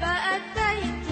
فأتيت